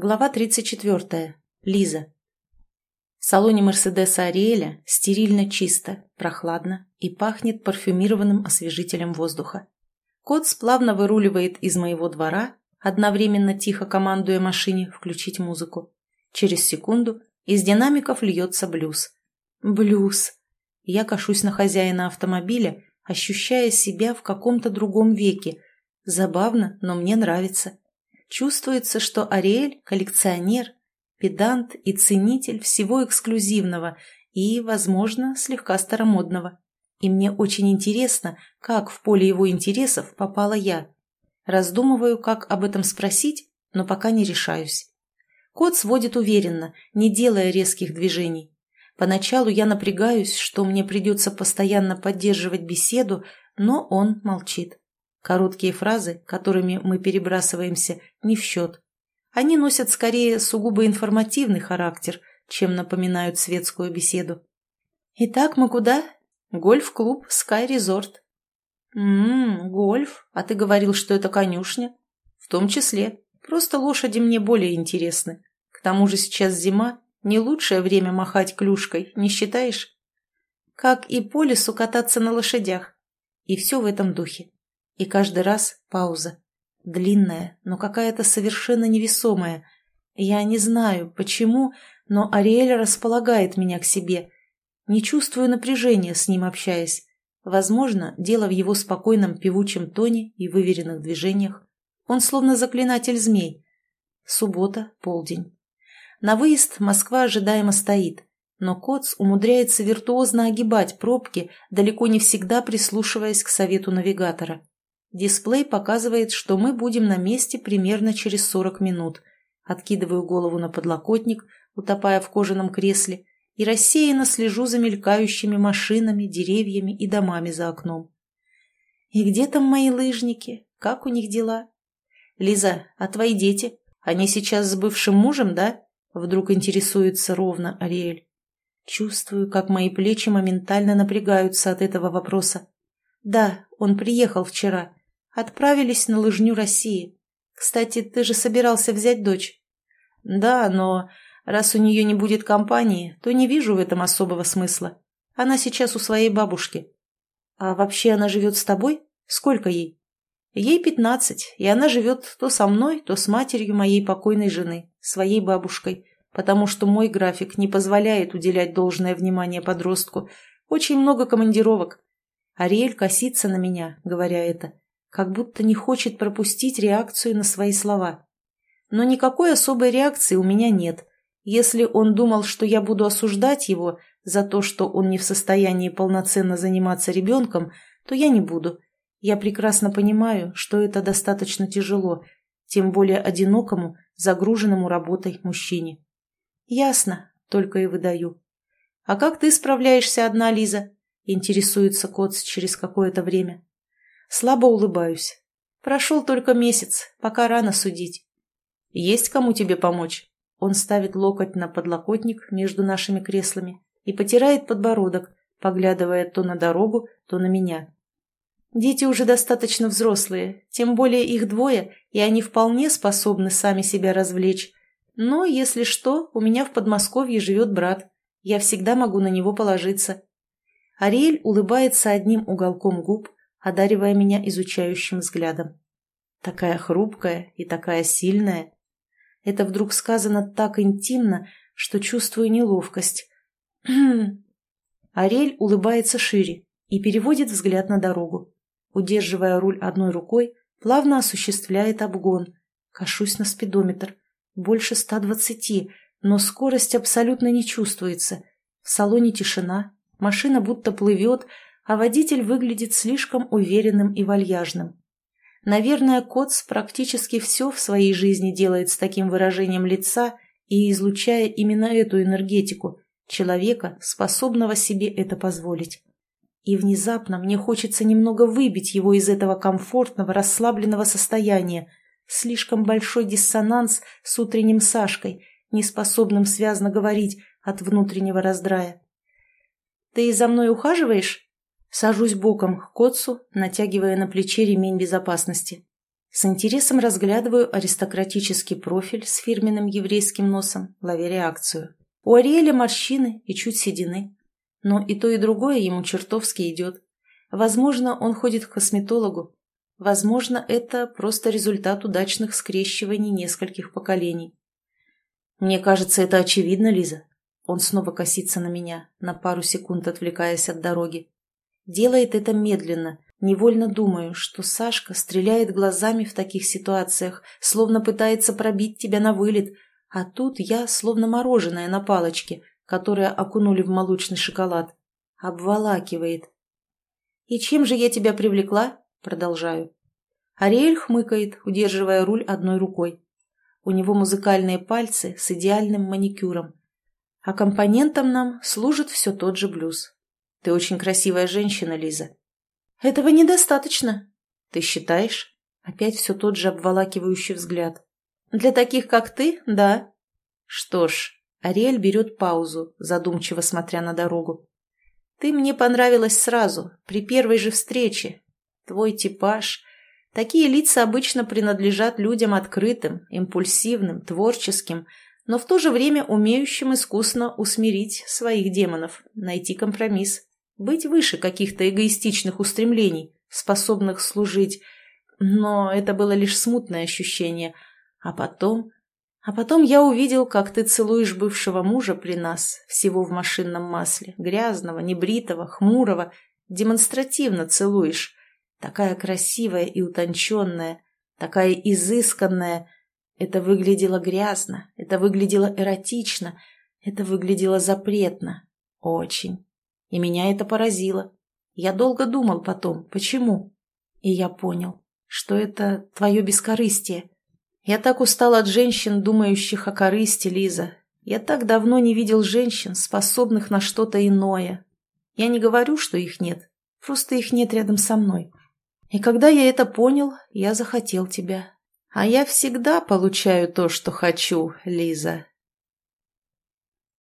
Глава 34. Лиза. В салоне Мерседеса Ариэля стерильно чисто, прохладно и пахнет парфюмированным освежителем воздуха. Кот сплавно выруливает из моего двора, одновременно тихо командуя машине включить музыку. Через секунду из динамиков льется блюз. Блюз. Я кашусь на хозяина автомобиля, ощущая себя в каком-то другом веке. Забавно, но мне нравится. Чувствуется, что Ариэль – коллекционер, педант и ценитель всего эксклюзивного и, возможно, слегка старомодного. И мне очень интересно, как в поле его интересов попала я. Раздумываю, как об этом спросить, но пока не решаюсь. Кот сводит уверенно, не делая резких движений. Поначалу я напрягаюсь, что мне придется постоянно поддерживать беседу, но он молчит. Короткие фразы, которыми мы перебрасываемся, не в счет. Они носят скорее сугубо информативный характер, чем напоминают светскую беседу. «Итак, мы куда?» «Гольф-клуб Sky Resort». «Ммм, гольф. А ты говорил, что это конюшня?» «В том числе. Просто лошади мне более интересны. К тому же сейчас зима, не лучшее время махать клюшкой, не считаешь?» «Как и по лесу кататься на лошадях». И все в этом духе. И каждый раз пауза. Длинная, но какая-то совершенно невесомая. Я не знаю, почему, но Ариэль располагает меня к себе. Не чувствую напряжения с ним общаясь. Возможно, дело в его спокойном певучем тоне и выверенных движениях. Он словно заклинатель змей. Суббота, полдень. На выезд Москва ожидаемо стоит, но Коц умудряется виртуозно огибать пробки, далеко не всегда прислушиваясь к совету навигатора. Дисплей показывает, что мы будем на месте примерно через 40 минут. Откидываю голову на подлокотник, утопая в кожаном кресле, и рассеянно слежу за мелькающими машинами, деревьями и домами за окном. И где там мои лыжники? Как у них дела? Лиза, а твои дети? Они сейчас с бывшим мужем, да? Вдруг интересуется ровно Ариэль. Чувствую, как мои плечи моментально напрягаются от этого вопроса. Да, он приехал вчера. Отправились на лыжню России. Кстати, ты же собирался взять дочь. Да, но раз у нее не будет компании, то не вижу в этом особого смысла. Она сейчас у своей бабушки. А вообще она живет с тобой? Сколько ей? Ей пятнадцать, и она живет то со мной, то с матерью моей покойной жены, своей бабушкой, потому что мой график не позволяет уделять должное внимание подростку. Очень много командировок. Ариэль косится на меня, говоря это, как будто не хочет пропустить реакцию на свои слова. Но никакой особой реакции у меня нет. Если он думал, что я буду осуждать его за то, что он не в состоянии полноценно заниматься ребенком, то я не буду. Я прекрасно понимаю, что это достаточно тяжело, тем более одинокому, загруженному работой мужчине. Ясно, только и выдаю. А как ты справляешься одна, Лиза? Интересуется Коц через какое-то время. Слабо улыбаюсь. Прошел только месяц, пока рано судить. Есть кому тебе помочь? Он ставит локоть на подлокотник между нашими креслами и потирает подбородок, поглядывая то на дорогу, то на меня. Дети уже достаточно взрослые, тем более их двое, и они вполне способны сами себя развлечь. Но, если что, у меня в Подмосковье живет брат. Я всегда могу на него положиться. Ариэль улыбается одним уголком губ, одаривая меня изучающим взглядом. Такая хрупкая и такая сильная. Это вдруг сказано так интимно, что чувствую неловкость. Ариэль улыбается шире и переводит взгляд на дорогу. Удерживая руль одной рукой, плавно осуществляет обгон. Кашусь на спидометр. Больше ста двадцати, но скорость абсолютно не чувствуется. В салоне тишина, машина будто плывет, а водитель выглядит слишком уверенным и вальяжным. Наверное, Коц практически все в своей жизни делает с таким выражением лица и излучая именно эту энергетику, человека, способного себе это позволить. И внезапно мне хочется немного выбить его из этого комфортного, расслабленного состояния. Слишком большой диссонанс с утренним Сашкой, неспособным связно говорить от внутреннего раздрая. «Ты за мной ухаживаешь?» Сажусь боком к Котсу, натягивая на плече ремень безопасности. С интересом разглядываю аристократический профиль с фирменным еврейским носом, ловя реакцию. У Ариэля морщины и чуть седины. Но и то, и другое ему чертовски идет. Возможно, он ходит к косметологу. Возможно, это просто результат удачных скрещиваний нескольких поколений. Мне кажется, это очевидно, Лиза. Он снова косится на меня, на пару секунд отвлекаясь от дороги. Делает это медленно, невольно думаю, что Сашка стреляет глазами в таких ситуациях, словно пытается пробить тебя на вылет, а тут я словно мороженое на палочке, которое окунули в молочный шоколад. Обволакивает. «И чем же я тебя привлекла?» Продолжаю. Ариэль хмыкает, удерживая руль одной рукой. У него музыкальные пальцы с идеальным маникюром. А компонентом нам служит все тот же блюз. Ты очень красивая женщина, Лиза. Этого недостаточно. Ты считаешь? Опять все тот же обволакивающий взгляд. Для таких, как ты, да. Что ж, Ариэль берет паузу, задумчиво смотря на дорогу. Ты мне понравилась сразу, при первой же встрече. Твой типаж, Такие лица обычно принадлежат людям открытым, импульсивным, творческим, но в то же время умеющим искусно усмирить своих демонов, найти компромисс, быть выше каких-то эгоистичных устремлений, способных служить. Но это было лишь смутное ощущение. А потом... А потом я увидел, как ты целуешь бывшего мужа при нас, всего в машинном масле, грязного, небритого, хмурого, демонстративно целуешь, Такая красивая и утонченная, такая изысканная. Это выглядело грязно, это выглядело эротично, это выглядело запретно. Очень. И меня это поразило. Я долго думал потом, почему. И я понял, что это твое бескорыстие. Я так устал от женщин, думающих о корысти, Лиза. Я так давно не видел женщин, способных на что-то иное. Я не говорю, что их нет, просто их нет рядом со мной. И когда я это понял, я захотел тебя. А я всегда получаю то, что хочу, Лиза.